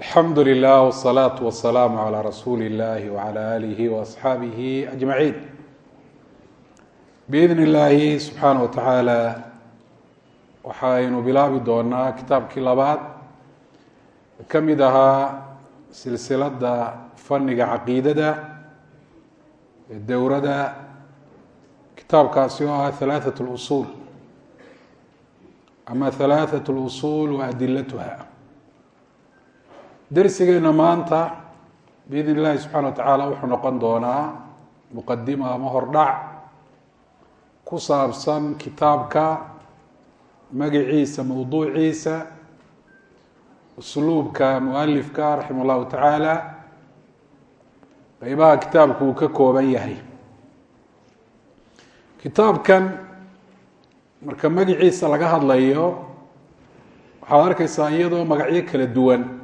alxamdu لله wsalaatu wasalaamu calaa rasuuli illahi wacala aalihi waasxaabihi ajmaciin biidni illaahi subxaana wa tacaala waxaynu bilaabi doonaa kitaabkii labaad. Ka mid ahaa silsiladda faniga caqiidada dowrada kitaabkaasi oo ah halaatat lusuul ama halaatat lusuul dersigeena maanta biidn illahi subxana wa tacaala wuxuu noqon doonaa muqadima ama hordhac ku saabsan kitaabka magaciisa mowduuciisa usluubka mualifka raximah llahu tacaala. Qeybaha kitaabku uu ka kooban yahay. Kitaabkan marka magaciisa laga hadlayo waxaad arkeysaa iyadoo magacyo kala duwan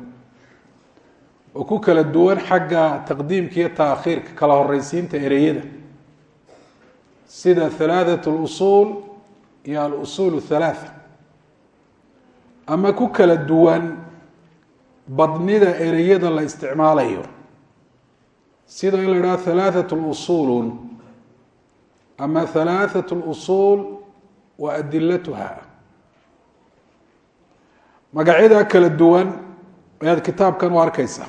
oo ku kala duwan xagga taqdiimka iyo taakhiirka kala horaysiinta ereyada. Sida halaathatu lusuul iyo alusuul halaatha ama ku kala duwan badnida ereyada la isticmaalayo. Sida in la idhaha halaathatu lusuulun ama halaathatu lusuul wa adilatuha magacyadaa kala duwan ayaad kitaabkan u arkeysaa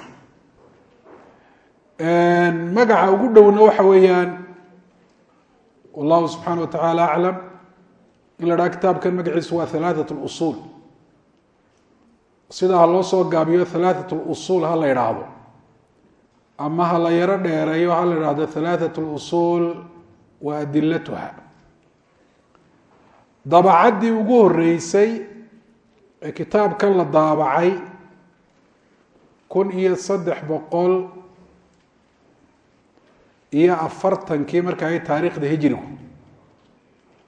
magaca ugu dhowna waxa weeyaan wallahu subxaana wa tacaala aclam in la dhaha kitaabkan magaciisu waa halaatat lusuul sidaa ha loo soo gaabiyo halaatat lusuul ha la idhaahdo ama ha la yaro dheereeyo ha la idhaahdo halaatat lusuul wa adilatuha. Daabacaddii ugu horeysay ee kitaabkan la daabacay kun iyo saddex boqol iyo afartankii marka ay taariikhda hijrigu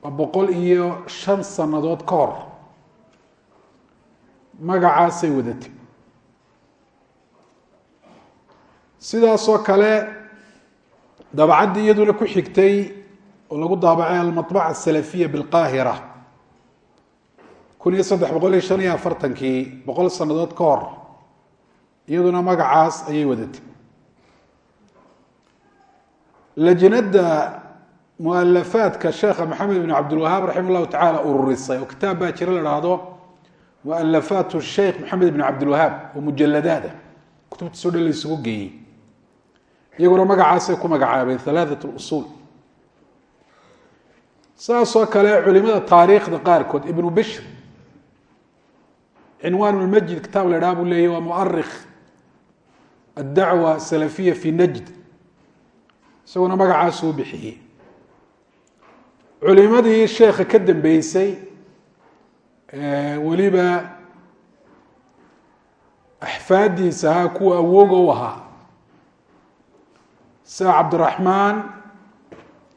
waa boqol iyo shan sannadood ka hor magacaasay wadatay. Sidaasoo kale dabacaddii iyaduna ku xigtay oo lagu daabacay almaطbaca asalafiya bilqaahira kun iyo saddex boqol iyo shan iyo afartankii boqol sannadood ka hor iyaduna magacaas ayay wadatay lajnada mualafaadka sheekha maxamed ibn cabdilwahaab raximah llahu tacaala ururisay oo kitaab baa jira la dhahdo mualafaat sheikh maxamed ibn cabdilwahaab oo mujaladaada kutubtiisoo dhan la isugu geeyey. Iyaguna magacaasay ku magacaabeen halaaثat اlusuul saasoo kale culimada taariikhda qaarkood ibnu bishr cinwaan lmajid kitaab la dhaha buu leeyahy waa muarikh addacwa salafiya fi najd isaguna magacaasuu bixiyey. Culimadii sheekha ka dambeysay weliba axfaadiisa ahaa kuwa awooga u ahaa sida cabdiraxmaan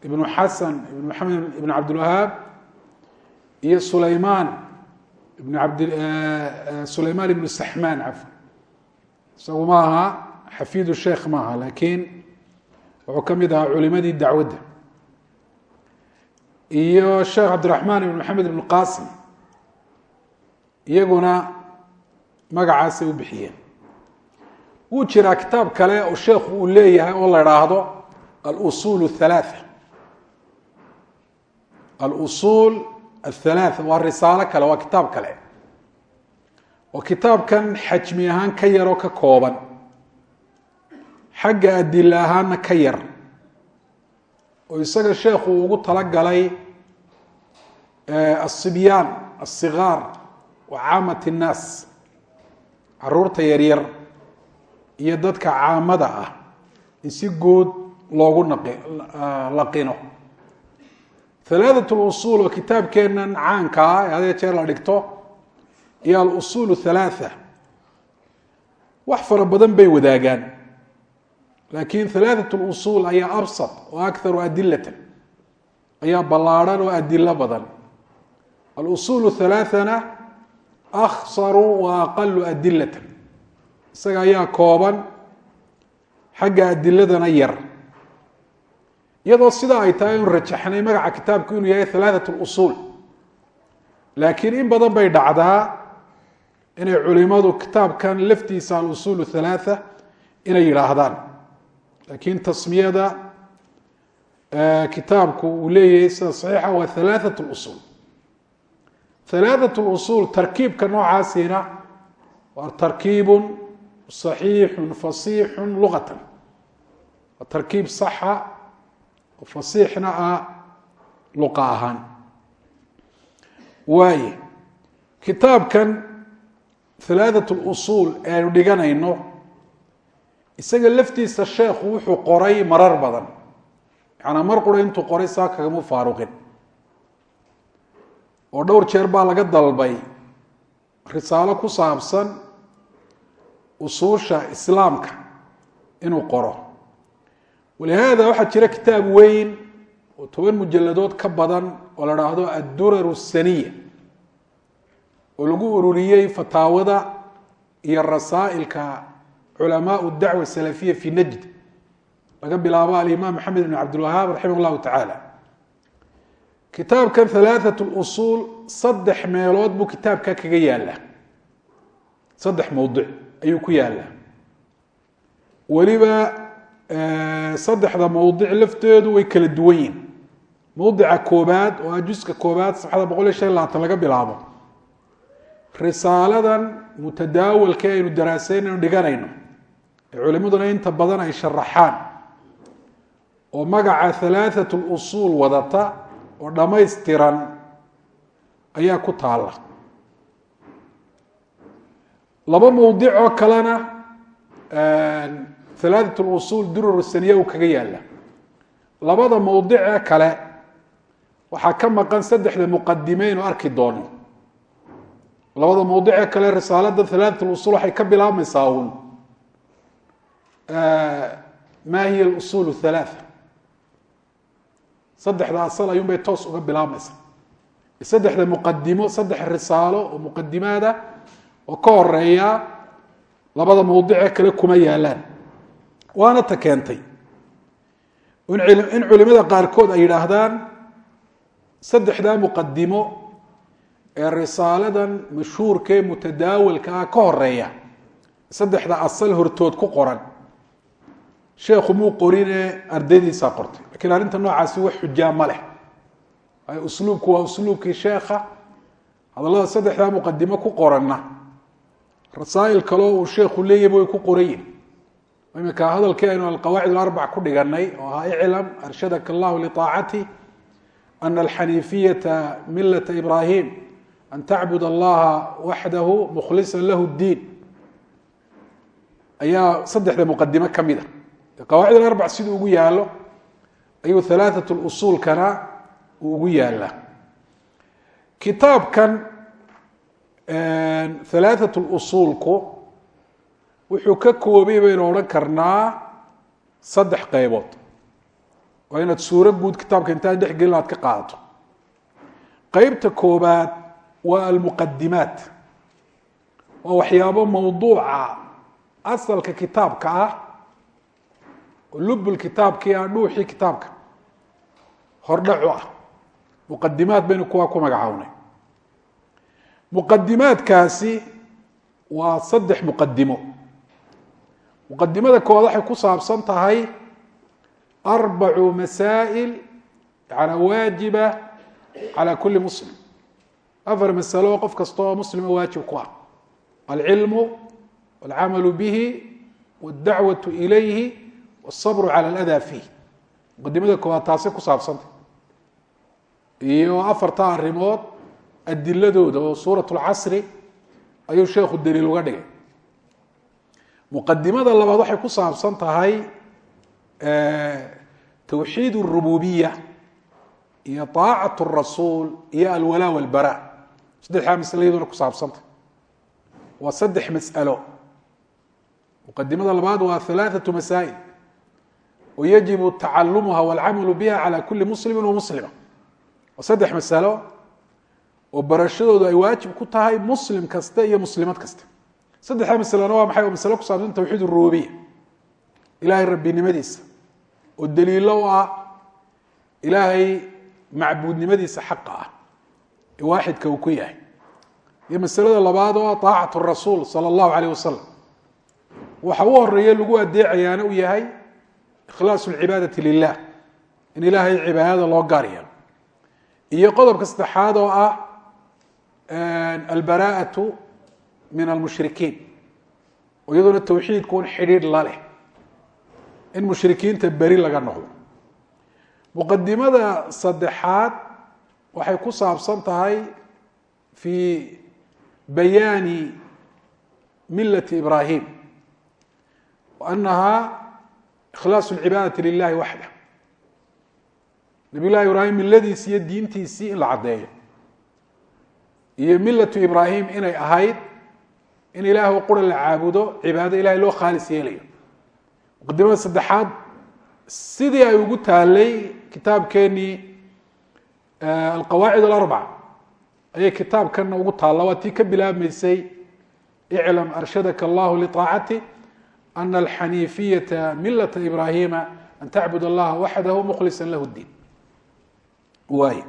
ibnu xasan ibn maxamed ibn cabdilwahaab iyo sulaymaan ibn abd sulaymaan ibnu saxmaan cafwan. Isagu ma aha xafiidu sheekh maaha lakiin wuxuu ka mid ahaa culimadii dacwadda. Iyo sheekh cabdiraxmaan ibn maxamed ibn qasim iyaguna magacaasay u bixiyeen. Wuu jiraa kitaab kale oo sheekhu uu leeyahay oo la idhaahdo alusuul اhalaatha alusuul athalaatha waa risaalo kale waa kitaab kale. Oo kitaabkan xajmi ahaan ka yaroo ka kooban xagga adila ahaana ka yar oo isaga sheekhu ugu talagalay eh, asibyaan asigaar wa caamat innaas carruurta yaryar iyo dadka caamada ah in si guud loogu nlaqino ah, halaadat lusuul oo kitaabkeennan caankaa ah, ee hadee jeer la dhigto iyo alusuul thalaatha wax fara badan bay wadaagaan laakiin halaatat lusuul ayaa absad oo akaru adilatan ayaa ballaadhan oo adilo badan. Alusuulu halaaana akhsaru wa aqalu adilatan isaga ayaa kooban xagga adiladana yar. Iyadoo sidaa ay tahay inu rajaxnay magaca kitaabku inuu yahay halaatat lusuul laakiin in badan bay dhacdaa inay culimadu kitaabkan laftiisa alusuul halaaa inay yidhaahdaan lakiin tasmiyada kitaabku uu leeyahay sida saxiixa waa halaaat usuul. Halaaat usuul tarkiibka noocaasina waa tarkiibu saxiixu fasiixu luqatan waa tarkiib saxa oo fasiixna ah luqa ahaan. Waaye kitaabkan halaaat usuul eanu dhiganayno isaga laftiisa sheekhu wuxuu qoray marar badan. Macanaa mar qura intuu qoray saa kagama faaruqin. Oo dhowr jeer baa laga dalbay risaalo ku saabsan usuusha islaamka inuu qoro. Walihaada waxaa jira kitaab weyn oo toban mujalladood ka badan oo la dhaahdo addurar saniya oo lagu ururiyey fataawada iyo rasaa'ilka culamaau dacwa salafiya fi najd laga bilaabo alimaam maxamed bn cabdilwahaab raximah llahu tacaala. Kitaabkan halaaثat اlusuul saddex meelood buu kitaabka kaga yaallaa. Saddex mowdic ayuu ku yaallaa. Weliba saddexda mowdic lafteedu way kala duwan yihiin mowdica koobaad oo ah juska koobaad safxada boqol iyo shan labaatan laga bilaabo. Risaaladan mutadaawalka aynu daraaseynaynu dhiganayno culimaduna inta badan ay sharaxaan oo magaca halaathatu lusuul wadata oo dhammaystiran ayaa ku taalla. Laba mowdic oo kalena halaahat lusuul durur saniya kaga yaalla. Labada mowdicee kale waxaa ka maqan saddexda muqadimeyn oo arki doono labada mowdicee kale risaalada halaahat lusuul waxay ka bilaabmaysaa uun ma hiy usul halaa saddexda asal ayuun bay toos uga bilaabmaysa saddexda muqadimo saddex risaalo oo muqadimaada oo ka horreeya labada mawdicee kale kuma yaalaan waana ta keentay in culimada qaarkood ay yidhaahdaan saddexda muqadimo ee risaaladan mashhuurkee mutadaawalkaa ka horreeya saddexda asal hortood ku qoran sheekhu muu qorine ardaydiisaa qortay lakiin arrinta noocaasi wax xujaa ma leh. Waayo usluubku waa usluubkii sheekha. Hadallada saddexdaa muqadimo ku qoranna. Rasaa'il kaleo uu sheekhu leeyahba way ku qoran yihiin iminka hadalkii aynu alqawaacid alarbac ku dhiganay oo ahaa iclam arshadaka allahu liطaacati ana alxaniifiyata milata ibrahim an tacbud allaha waxdahu mukhlisa lahu اdiin ayaa saddexda muqadimo ka mid a qawaacid arbac siduu ugu yaalo ayuu alaaat usuulkana uu ugu yaalaa kitaabkan alaaat usuulku wuxuu ka koobay baynu odhan karnaa saddex qaybood. Oo inaad suuro guud kitaabka intaad dhex gelin aad ka qaadato. Qaybta koobaad waa almuqadimaat waa waxyaabo mawduuca asalka kitaabka ah lubul kitaabkii aa dhuuxii kitaabka. Hordhacu ah. Muqadimaad baynu kuwaa ku magacawnay. Muqadimaadkaasi waa saddex muqadimo muqadimada koowaad waxay ku saabsan tahay arbacu masaa'il yaana waajiba calaa kulli muslim. Afar masalo qof kasta oo muslima waajib ku ah. Alcilmu walcamalu bihi waاdacwatu ilayhi wالصabr calى اlأdaa fiih muqadimada koowaad taasay ku saabsantah iyo afarta arrimood adiladooda oo suuraة اlcasri ayuu sheekhu daliil uga dhigay muqadimada labaad waxay ku saabsan tahay towxiid الrububiya iyo طaacaة الrasuul iyo alwalaa wاlbara saddexdaa masle iyaduna ku saabsantah waa saddex mas'alo muqadimada labaad waa ثalaaثaة masaa'il oo yajibu tacalumuha wاlcamalu biha calى kuli muslimi wamuslima waa saddex masalo oo barashadoodu ay waajib ku tahay muslim kasta iyo muslimad kasta saddexdaa masalena waa maxay oo masale ku saabsan tawxiid urububiya ilaahay rabbinimadiisa oo daliilo u ah ilaahay macbuudnimadiisa xaqa ah ee waaxidka uu ku yahay iyo masalada labaad oo طaacat الrasuul salى الlahu عalيه wasalam waxa u horeeye lagu adeecayaana uu yahay ikhlaas lcibaadati lilah in ilaahay cibaadada loo gaar iyo qodobka saddexaad oo ah albaraa'atu min almushrikiin iyadoona tawxiidku un xidhiidh la leh in mushrikiinta beri laga noqdo muqadimada saddexaad waxay ku saabsan tahay fi bayaani milati ibrahim anahaa anaha ikhlaasu اlcibaadati lilahi waxda nabiy llahi ibraahim miladiisi iyo diintiisii in la caddeeyo. Iyo milatu ibraahim inay ahayd in ilaah qura la caabudo cibaado ilahay loo khaalis yeelayo. Muqadimada saddexaad sidii ay ugu taalay kitaabkeenii alqawaacid alarbaca ayay kitaabkana ugu taalla. Waa tii ka bilaabmaysay iclam arshadaka allahu liطaacati ana alxaniifiyata milata ibraahima an tacbud allaha waxdahu mukhlisa lahu اdiin waay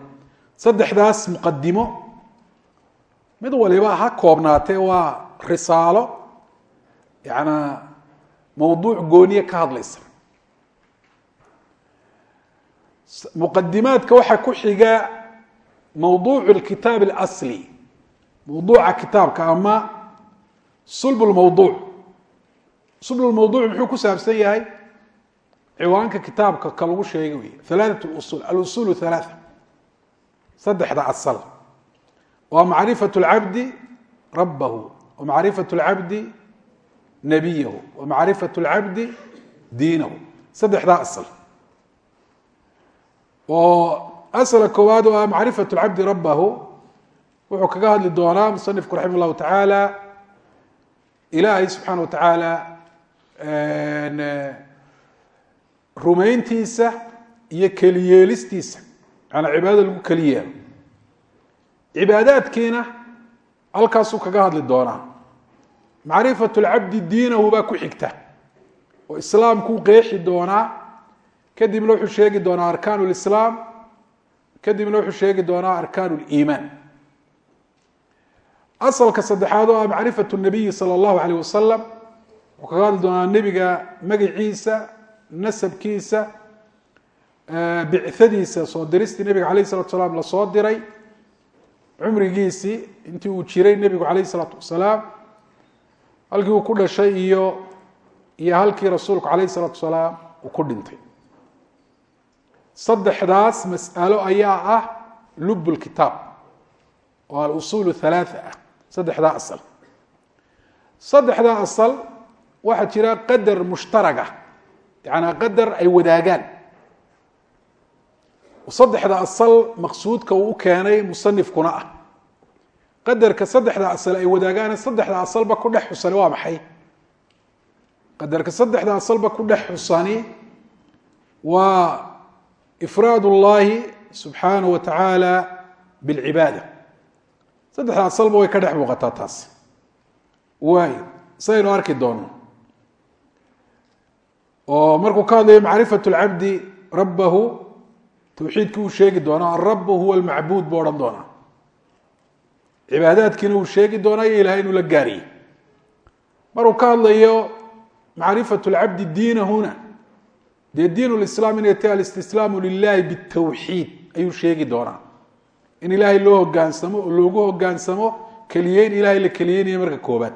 saddexdaas muqadimo mid waliba ha koobnaatee waa risaalo yana mawduuc gooniye ka hadlaysa muqadimaadka waxaa ku xiga mawduuc اkitaab اlasli mawduuca kitaabka ama sulb lmawduuc sublmawduuc muxuu ku saabsan yahay ciwaanka kitaabka ka lagu sheega wey alaaat usul alusuulu alaa saddexda asal. Waa macrifat lcabdi rabbahu wa macrifat lcabdi nabiyahu wa macrifat lcabdi diinahu. Saddexdaa asal. Oo asala koowaad oo ah macrifat lcabdi rabbahu. Wuxuu kaga hadli doonaa musanifku raximah tacaala ilaahay subxaana wa tacaala Eh, rumayntiisa iyo keliyeelistiisa. Maanaa cibaadada lagu keli yeelo cibaadaadkiina halkaasuu kaga hadli doonaa. Macrifatu lcabdi diinahu baa ku xigta. Oo islaamkuu qeexi doonaa. Kadibna wuxuu sheegi doonaa arkaan lislaam kadibna wuxuu sheegi doonaa arkaan liimaan asalka saddexaad oo ah macrifatu nabiyi sala allahu aleyh wasalam wuxuu kaga hadli doonaa nebiga magaciisa nasabkiisa bicadiisa soo diristii nebiga alayh salatu salaam la soo diray. Cumrigiisii intii uu jiray nebigu alayh salaatu wasalaam halkii uu ku dhashay iyo iyo halkii rasuulku alayh salaatu salaam uu ku dhintay. Saddexdaas mas'alo ayaa ah lub lkitaab oo alusuul halaaa ah saddexdaa asal. Saddexdaa asal waxaa jira qadar mushtaraga yacanaa qadar ay wadaagaan saddexda asal maqsuudka uu u keenay musanifkuna ah qadarka saddexda asal ay wadaagaan saddexda asalba ku dhex xusani waa maxay qadarka saddexda asalba ku dhex xusani waa ifraad اllahi subxaanaه wa tacaala bاlcibaada saddexda asalba way ka dhex muuqataa taas waay saynu arki doono oo markuu ka hadlayo macrifat اlcabdi rabahu towxiidki uu sheegi doonaa arab huwa almacbuud buu odhan doonaa. Cibaadaadkiina uu sheegi doonaa iyo ilahay inuu la gaariye maruu ka hadlayo macrifat اlcabdi diinahuna dee diin lislaam inay tahay alistislaamu lilahi bitawxiid ayuu sheegi doonaa. In ilaahay loo hogaansamo oo loogu hogaansamo keliye ilaahay la keliyeynayo marka koobaad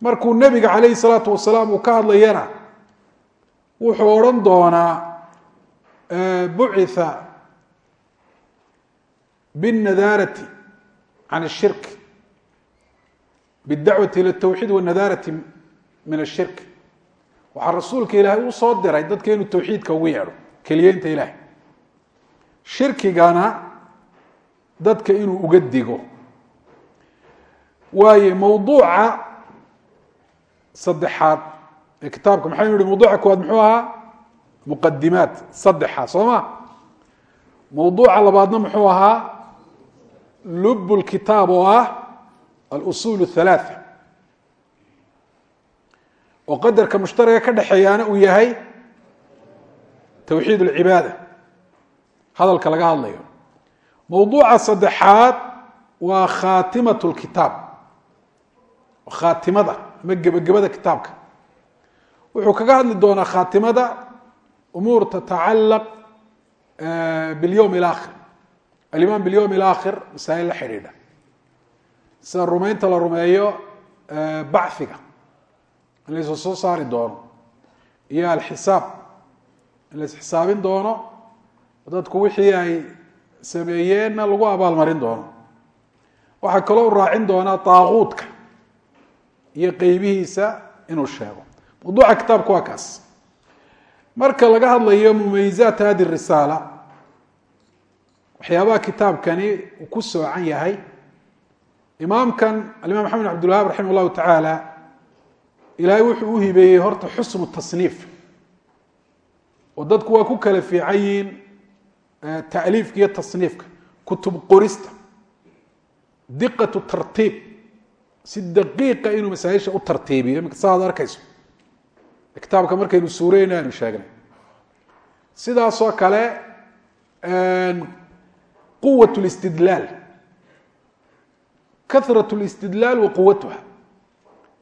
markuu nebiga calayhi salaatu wasalaam uu ka hadlayana wuxuu odhan doonaa bucitha biاnadaarati can الshirk bاdacwati ilى الtawxiid wاnadaarati min الshirk waxaa rasuulka ilaahay u soo diray dadka inuu tawxiidka ugu yeedho keliyeynta ilaahay shirkigana dadka inuu uga digo waayo mawduuca saddexaad ee kitaabka maxaynu ihi mawduuca koowaad muxuu ahaa muqadimaat saddexa soo ma mawduuca labaadna muxuu ahaa lub lkitaab oo ah alusul الhalaaثa oo qadarka mushtaraga ka dhexeeyaana uu yahay tawxiid اlcibaada hadalka laga hadlayo mawduuca saddexaad waa khaatimat lkitaab khaatimada ama gebagabada kitaabka wuxuu kaga hadli doonaa khaatimada umuur tatacalaq bilyowm اlaakhir alimaan bilyowm اlaakhir masaa'il la xidhiidha. Sida rumaynta la rumeeyo bachiga in laysu soo saari doono. Iyo alxisaab. In la isxisaabin doono dadku wixii ay sameeyeenna lagu abaalmarin doono. Waxaa kaloo u raacin doonaa daaquudka iyo qeybihiisa inuu sheego mawduuca kitaabka waa kaas. Marka laga hadlayo mumayizaat hadi risaala waxyaabaha kitaabkani uu ku soocan yahay. Imaamkan alimaam maxamed bin abdilwahab raximah llahu tacaala ilaahay wuxuu u hibeeyey horta xusnu tasniif. Oo dadku waa ku kala fiican yihiin taaliifka iyo tasniifka kutub qorista diqatu tartiib. Si daqiiqa inuu masaaisha u tartiibiyo saaad arkayso kitaabka markaynu suureyna aynu sheegnay. Sidaasoo kale quwat listidlaal karat listidlaal wa quwatuha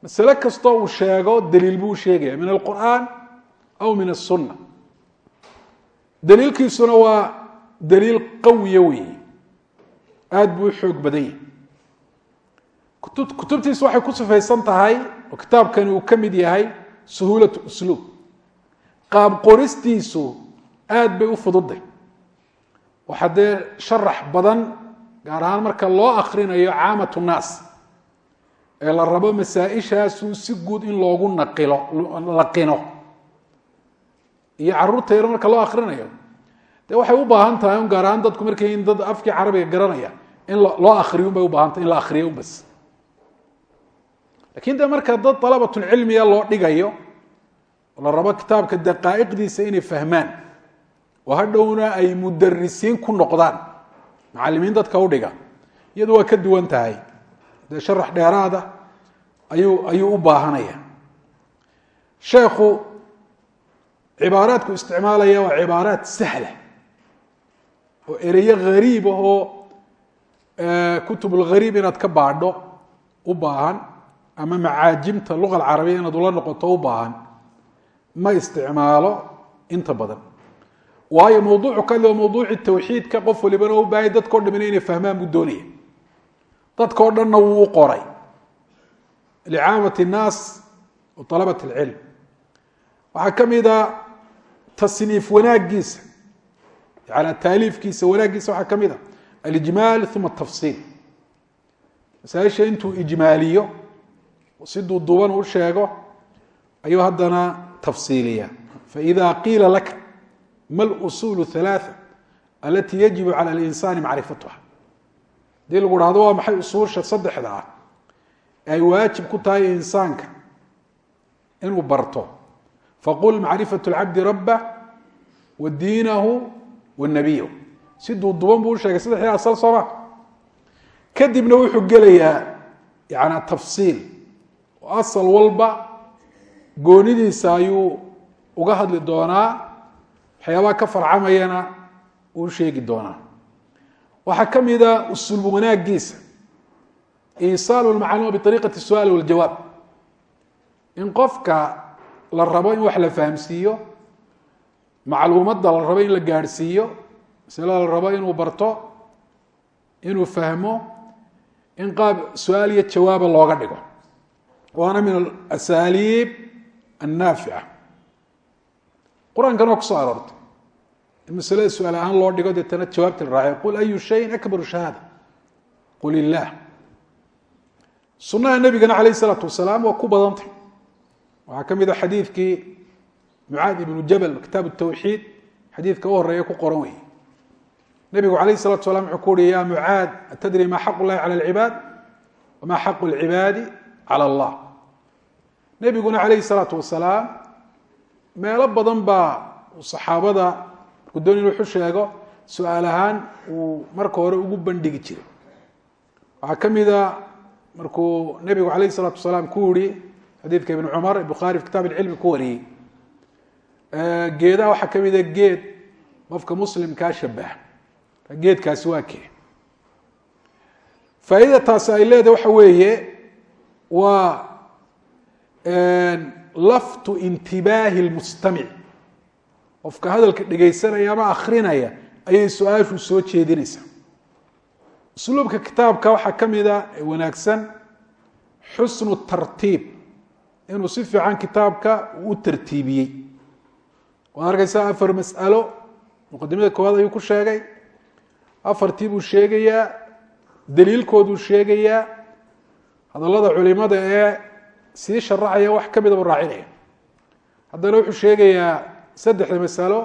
masale kastoo uu sheego daliil buu sheegaya min alqur'aan aw min asunna daliilkiisuna waa daliil qawiya weeye aada buu xoog badan yahay. Kutubtiisu waxay ku sifaysan tahay oo kitaabkani uu ka mid yahay suhuulat usluub. Qaab qoristiisu aada bay u fududay. Waxaa dee sharax badan gaar ahaan marka loo akrinayo caamat nnaas ee la rabo masaa-ishaasu si guud in loogu naqilo laqino iyo carruurta yar marka loo akrinayo dee waxay u baahan tahay un gaar ahaan dadku markay dad afkii carabiga garanaya in loo akriyo un bay u baahantay in la akriyo un bas laakiin de marka dad dalabatulcilmiga loo dhigayo la rabo kitaabka daqaa'iqdiisa inay fahmaan oo hadhowna ay mudarisiin ku noqdaan macalimiin dadka udhiga iyadu waa ka duwan tahay. Dee sharax dheeraada ayuu ayuu u baahanaya. Sheekhu cibaaraadku isticmaalaya waa cibaaraat sahla oo ereyo hariib ah oo kutubulghariib inaad ka baadho u baahan ama macaajimta luga alcarabiya inaad ula noqoto u baahan ma isticmaalo inta badan. Waayo mawduucu kale oo mawduuci tawxiidka qof walibana u baahaya dadkao dhamina inay fahmaan buu doonaya. Dadkao dhanna wuu u qoray. Licaamat nnaas wa alabat alcilm. Waxaa ka mida tasniif wanaagiisa yani taaliifkiisa wanaaggiisa waxaa ka mid a alijmaal uma tafsiil. Masaaisha intuu ijmaaliyo si duuduuban u sheego ayuu haddana tafsiiliya faإida qiila laka ma اlusul ثaلaaثة alati yajibu calى اlinsani macrifatuha hadii lagu dhahdo waa maxay usuusha saddexda ah ee ay waajib ku tahay insaanka inuu barto faqul macrifaة اlcabdi rabah wa diinahu wa nabiyahu si duuduuban buu u sheegay saddexdii asal sooma kadibna wuxuu gelayaa yani tafsiil oo asal walba goonidiisa ayuu uga hadli doonaa. Waxyaabaha ka farcamayana uu sheegi doonaa. Waxaa ka mida usulb wanaagiisa isaalu lmacluuma biariiqati su'aal waljawaab in qofka la rabo in wax la fahamsiiyo macluumadda la rabo in la gaadhsiiyo masalada la rabo inuu barto inuu fahmo in qaab su'aal iyo jawaaba looga dhigo waana min asaaliib annaafica qur'aankan waa ku soo aroortay masalada su'aal ahaan loo dhigo deetana jawaabta la raaciyo qul ayu shayin akbaru shahaada? Qul illaah sunaha nebigana calayh isalaatu wasalaam waa ku badantay. Waxaa ka mid a xadiidkii mucaad ibnu jabal kitaab tawxiid xadiidka u horreeya ku qoran wey nebigu calayh salatu salam wuxuu ku uhi ya mucaad atadri ma xaq llahi cala alcibaad wama xaqu lcibaadi cala allah nebiguna calayhi salaatu wasalaam meelo badan baa saxaabada markuu doon inu wuxu sheego su'aal ahaan uu marka hore ugu bandhigi jiray waxaa ka mida markuu nebigu calayhi salaatu wasalaam ku yihi xadiidka ibn cumar bukhaari fi kitaab ilcilmi ku wariyey geedaha waxaa ka mida waa kee waa laftu intibaahi lmustamic qofka hadalka dhegaysanaya ama akrinaya ayay su'aashu soo jeedinaysaa. Usluubka kitaabka waxaa ka mida wanaagsan xusnu tartiib. Inuu si fiican kitaabka u tartiibiyey. Waad arkaysaa afar mas'alo muqadimada koowaad ayuu ku sheegay. Afartii buu sheegayaa daliilkooduu sheegayaa hadallada culimada ee sii sharaxaya wax ka mida buu raacinaya. Haddana wuxuu sheegayaa saddexda masalo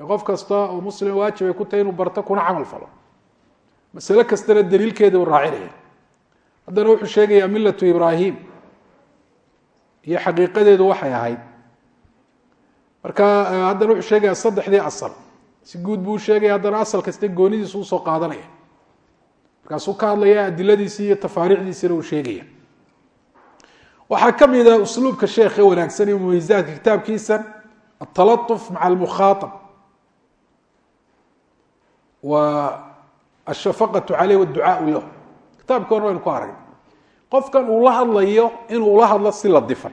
ee qof kasta oo muslim waajib ay ku tahay inuu barto kuna camal falo. Masale kastana daliilkeeda uu raacinaya. Haddana wuxuu sheegayaa milatu ibraahim iyo xaqiiqadeedu waxay ahayd. Marka haddana wuxuu sheegaya saddexdii asal. Si guud buu sheegaya haddana asal kasta goonidiisu u soo qaadanaya markaasuu ka hadlaya adiladiisii iyo tafaariicdiisina uu sheegaya. Waxaa ka mida usluubka sheekhe wanaagsan iyo mumayzaadka kitaabkiisa altalaطuf maca almukhaaab wa ashafaqatu caleyh wاdducaau lah kitaabka hore waynu ku aragn qofkan uu la hadlayo inuu ula hadlo si la difan.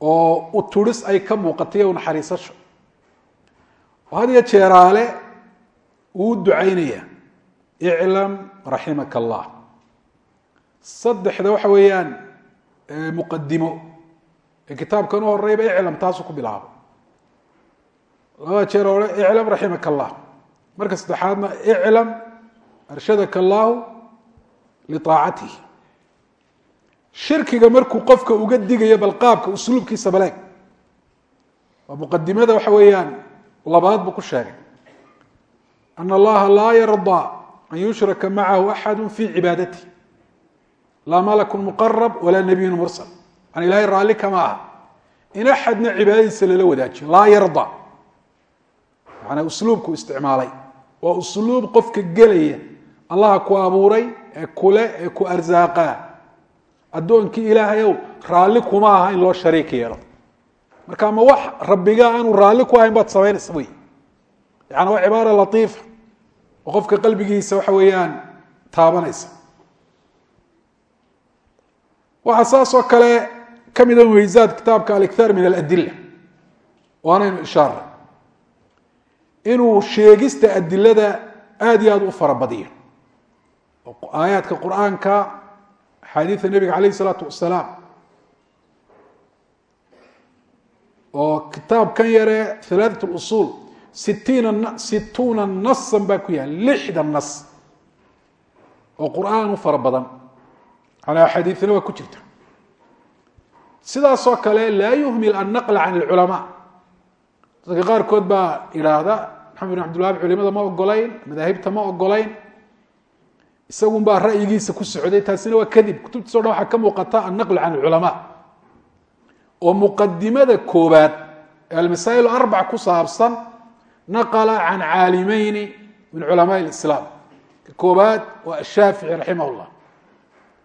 Oo uturis ay ka muuqatay o naxariisasho oo had iyo jeeraale uu ducaynaya iclam raximaka allah saddexda waxa weeyaan muqadimo ee kitaabkan u horeyba iclam taasuu ku bilaabo. Labada jeer hore iclam raximaka allah marka saddexaadna iclam arshadaka allahu liaacatihi shirkiga markuu qofka uga digayo bal qaabka usluubkiisa baleeg. Waa muqadimada waxa weeyaan labaad buu ku sheegay ana allaha laa yardaa an yushraka macahu axadu fi cibaadati laa malakun muqarab walaa nabiyun mursal an ilahay raalli kama aha in axadna cibaadadiisa lala wadaajiyo laa yarda manaa usluubku isticmaalay waa usluub qofka gelaya allaha ku abuuray ee kule ee ku arsaaqaa addoonkii ilaahayow raalli kuma aha in loo shariik yeelo marka ma wax rabbiga aanu raalli ku ahayn baad samaynaysa yaani waa cibaara latiifa oo qofka qalbigiisa waxa weeyaan taabanaysa. Waxaa saas oo kale ka mida mumayzaad kitaabka alikhaar min aladila waanaynu ishaara inuu sheegista adilada aada iyo aada u farabadiyo oo aayaadka qur'aanka axaadiida nebiga calayh isalaatu wasalaam oo kitaabkan yare halaatat sitiina situuna nasan baa ku yahay lixdan nas oo qur'aan u fara badan. Manaa axaadiidna waa ku jirta. Sidaasoo kale laa yuhmil annaqla can ilculamaa. Dadka qaarkood baa idhaahda maxamed bin abdilwahab culimada ma ogolayn madaahibta ma ogolayn isagun baa ra'yigiisa ku socday taasina waa kadib. Kutubtiisa o dhan waxaa ka muuqata annaqlu can ilculamaa. Oo muqadimada koobaad ee almasaa'il arbac ku saabsan naqla can caalimeyni min culamaa lislaam ka koobaad waa ashaafici raximah llah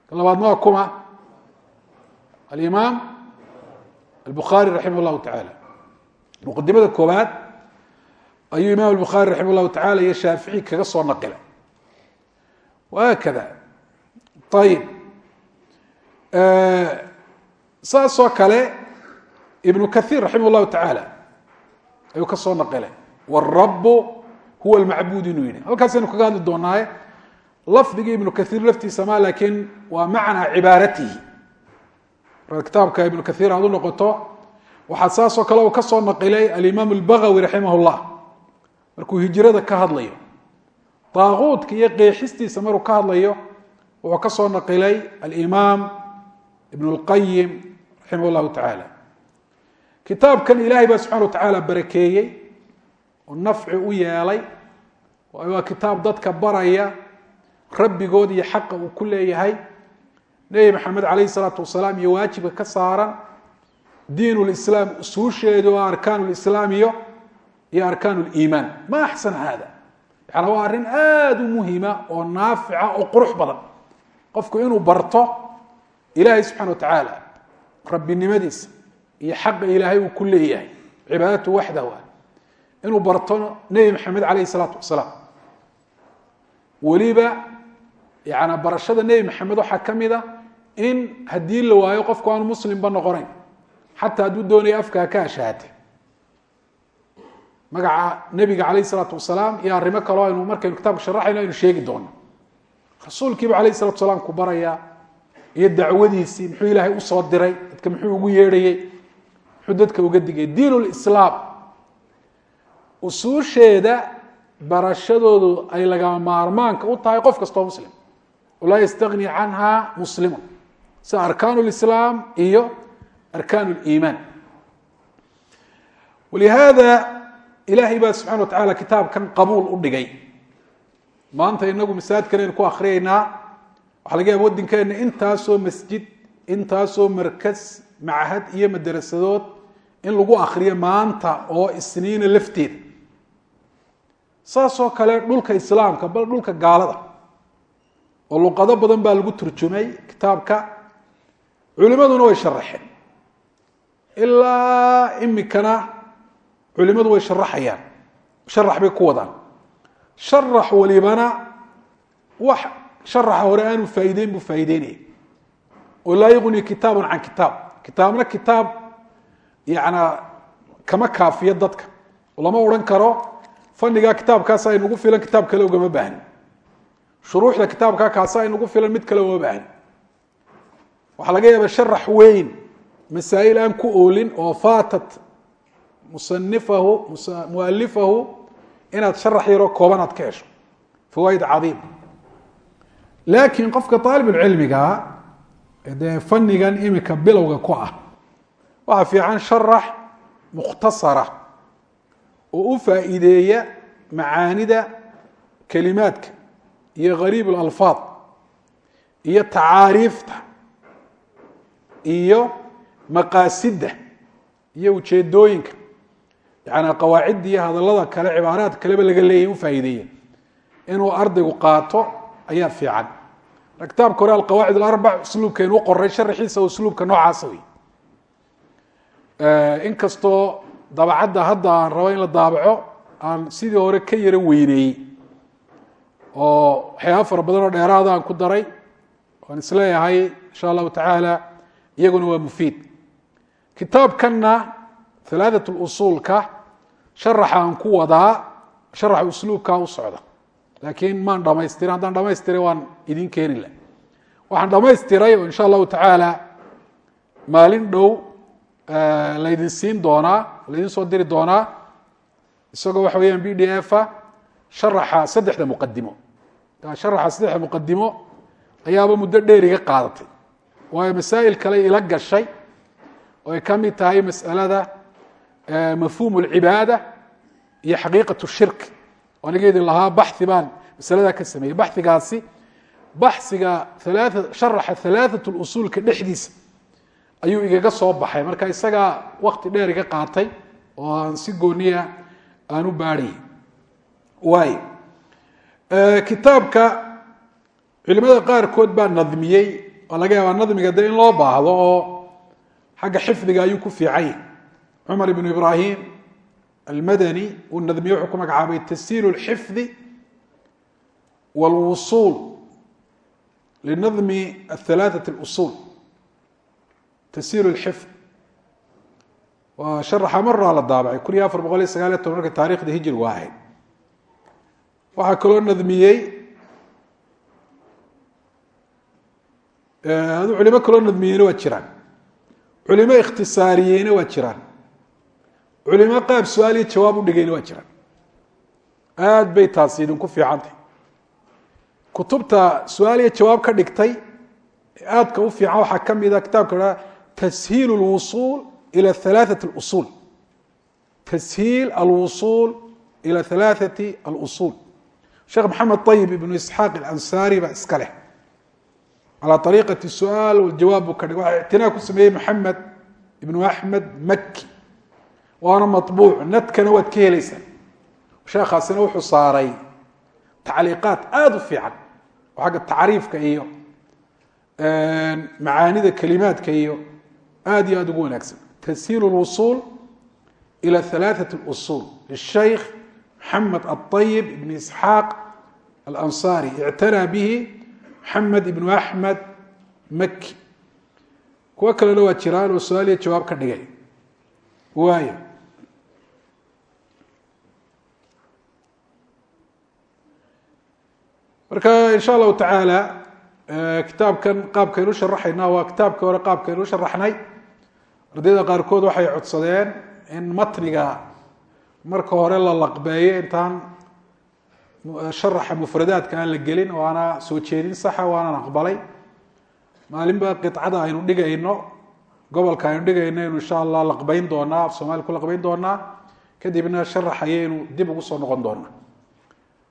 ka labaadna waa kuma alimaam albukhaari raximah llahu tacaala muqadimada koobaad ayuu imaam albukhaari raximah llahu tacala iyo shaafici kaga soo naqilay wahaakada ayib saasoo kale ibnu kahiir raximah llahu tacaala ayuu ka soo naqilay warabu huwa almacbuud inuu yihi halkaasaynu kaga hadli doonaaye lafdigii ibnu kaiir laftiisa ma laakiin waa macnaa cibaaratihi kitaabka ibnu kaiir aad u noqoto waxaa saasoo kale uu ka soo naqilay alimaam albagawi raximah llah markuu hijrada ka hadlayo daaquudka iyo qeexistiisa maruu ka hadlayo wuxuu ka soo naqilay alimaam ibn اlqayim raximah llahu oo nafci u yeelay waayo waa kitaab dadka baraya rabbigood iyo xaqa uu ku leeyahay. Nebi maxamed calayh isalaatu wasalaam iyo waajibka ka saaran diin lislaam usuusheedu oo arkaan lislaam iyo iyo arkaan liimaan ma axsan hada yaani waa arrin aada u muhima oo naafica oo qurux badan. Qofku inuu barto ilaahay subxana wa tacaala rabbinimadiisa iyo xaqa ilaahay uu ku leeyahay cibaadatu waxdahu inuu barto nebi maxamed calayh isalaatu wasalaam weliba yani barashada nebi maxamed waxaa ka mid a in haddii la waayo qofku aanu muslimba noqonayn. Xataa hadduu doonaya afkaa ka ashaate. Magaca nebiga calayh isalaatu wasalaam iyo arrimo kaloo aynu markaynu kitaabka sharaxayno aynu sheegi doono rasuulkiiba alayh salatu salaam ku barayaa iyo dacwadiisii muxuu ilaahay u soo diray dadka muxuu ugu yeedhayey muxuu dadka uga digay diin usuusheeda barashadoodu ay lagama maarmaanka u tahay qof kastoo muslim. Walaa yastagni canha muslimun. Sida arkaan lislaam iyo arkaan liimaan walihaada ilaahay baa subxana wa tacala kitaabkan qabuul u dhigay. Maanta inagu masaajidkan aynu ku akriyaynaa waxaa laga yaaba waddankeena intaasoo masjid intaasoo markas machad iyo madarasadood in lagu akriyo maanta oo isniina lafteeda saasoo kale dhulka islaamka bal dhulka gaalada oo luqado badan baa lagu turjumay kitaabka. Culimaduna way sharaxeen ilaa imikana culimadu way sharaxayaan sharax bay ku wadaan. Sharax walibana wax sharaxa hore aanu faa'iideyn buu faa'iideynaya oo laa yuqni kitaabun can kitaab. Kitaabna kitaab yana kama kaafiyo dadka. Lama odhan karo fanigaa kitaabkaasa aynugu filan kitaab kale ugama baahni shuruuxda kitaabkaa kaasa aynugu filan mid kale ugama baahni waxaa laga yaaba sharax weyn masaa'il aan ku oolin oo faatat musanifahu mualifahu inaad sharax yaroo kooban aad ka hesho. Fawaaid cadiim. Laakiin qofka aalibulcilmigaa dee fanigan imika bilowga ku ah waxaa fiican sharax mukhtasara oo u faa'iideeya macaanida kelimaadka iyo gariib اlalfaad iyo tacaariifta iyo maqaasidda iyo ujeedooyinka yani qawaacidda iyo hadallada kale cibaaraad kaleba laga leeyahy u faa'iideeya. Inuu ardaygu qaato ayaa fiican. Kitaabka hore alqawaacid alarbac usluubkaynu u qoray sharaxiisa usluubka noocaasa wey inkastoo dabacadda hadda aan rabo in la daabaco aan sidii hore ka yaro weyneeyey oo waxyaaba fara badan oo dheeraada aan ku daray waan is leeyahay insha allahu tacaala iyaguna waa mufiid. Kitaabkanna halaadat usuulka sharaxa aan ku wadaa sharaxa usluubkaa u socda. Laakiin maan dhamaystirin haddaan dhamaystiray waan idin keeni lah waxaan dhamaystiray oo insha allahu tacaala maalin dhow laydin siin doonaa laydin soo diri doonaa isagoo waxa weyaan b d f a sharaxa saddexda muqadimo sharaxa saddexda muqadimo ayaaba muddo dheer iga qaadatay waayo masaa'il kale ila gashay oo ay ka mid tahay mas'alada mafhuum اlcibaada iyo xaqiiqaة shirk anigeedi lahaa baxi baan masaladaa ka sameeyey baxigaasi baxiga sharaxa halaaثaة اusuulka dhexdiisa ayuu igaga soo baxay marka isagaa wakti dheer iga qaatay oo aan si gooniya aan u baadhayay waay kitaabka culimada qaarkood baa nadmiyey oo laga yaabaa nadmiga de in loo baahdo oo xagga xifdiga ayuu ku fiican yahy cumar ibn ibrahim almadani uu nadmiye wuxuu ku magacaabay tashiil اlxifdi wاlwusuul linadmi ahalaaثaة اlusul tashiil اlxifd waa sharaxa maraa la daabacay kun iyo afar boqol iyo sagaal iyo toban marka taarikhda hijrigu ahayd waxaa kaloo nadmiyey adu culimo kaloo nadmiyeyna waa jiraan culimo ikhtisaariyeyna waa jiraan culimo qaab su'aal iyo jawaab u dhigayna waa jiraan aad bay taasi idinku fiicantay kutubta su'aal iyo tashiil اlwusuul ilى halaaثaة اlusul tashiil alwusuul ilى halaaثaةi alusul sheekh maxamed ayib ibnu isxaaq alansari baa iska leh calى ariiqaةi su-aal wاljawaab buu ka dhig waxaa ictinaa ku sameeyey maxamed ibnu axmed maki waana maطbuuc nadkana waad ka helaysaan sheekhaasina wuxuu saaray tacliiqaat aada u fiican oo xagga tacriifka iyo macaanida kelimaadka iyo aad iyo aada ugu wanaagsan tashiil اlwusuul ilى halaaثaة اlusul lishaykh maxamed aلطayib ibn isxaaq alansaari ictanaa bihi maxamed ibnu axmed maki kuwo kalena waa jiraan oo su-aal iyo jawaab ka dhigay waayo marka in sha allahu tacaala kitaabkan qaabkaynu sharaxayna waa kitaabkii hore qaabkaynu sharaxnay. Ardayda qaarkood waxay codsadeen in matniga marka hore la laqbeeyo intaan sharaxa mufradaadka aan la gelin oo soo jeedin saxa waanan aqbalay. Maalinba qicada aynu dhigayno gobolka aynu dhigayno inu insha allah laqbeyn doonaa af soomaali ku laqbeyn doonaa. Kadibna sharaxayaynu dib ugu soo noqon doonaa.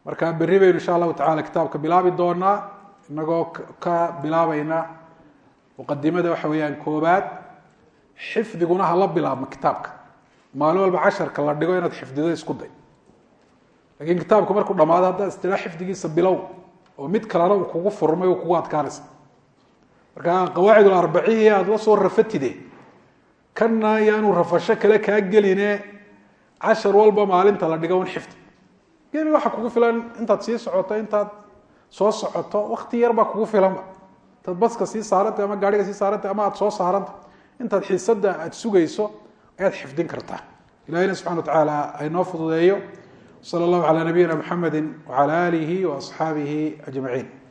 Marka berri baynu insha allahu tacala kitaabka bilaabi doonaa inagoo ka bilaabayna muqadimada waxa weeyaan koobaad xifdiguna hala bilaabmo kitaabka. Maalin walba casharka la dhigo inaad xifdido isku day. Lakiin kitaabku markuu dhamaado haddaad istidhaa xifdigiisa bilow oo mid kalena uu kugu furmay uu kugu adkaanaysa. Marka qawaacid alarbaciya aada la soo rafatide kanna yaanu rafasho kale kaa geline cashar walba maalinta la dhigo un xifdi. Geli waxaa kugu filan intaad sii socoto intaad soo socoto wakti yar baa kugu filanba intaad baska sii saarantay ama gaariga sii saarantay ama aad soo saarantay intaad xiisada aad sugayso ayaad xifdin kartaa. Ilahina subxana tacaala aynoo fududeeyo. Sala allahu calaa nabiyina mxamedi wacala aalihi waasxaabihi ajmaciin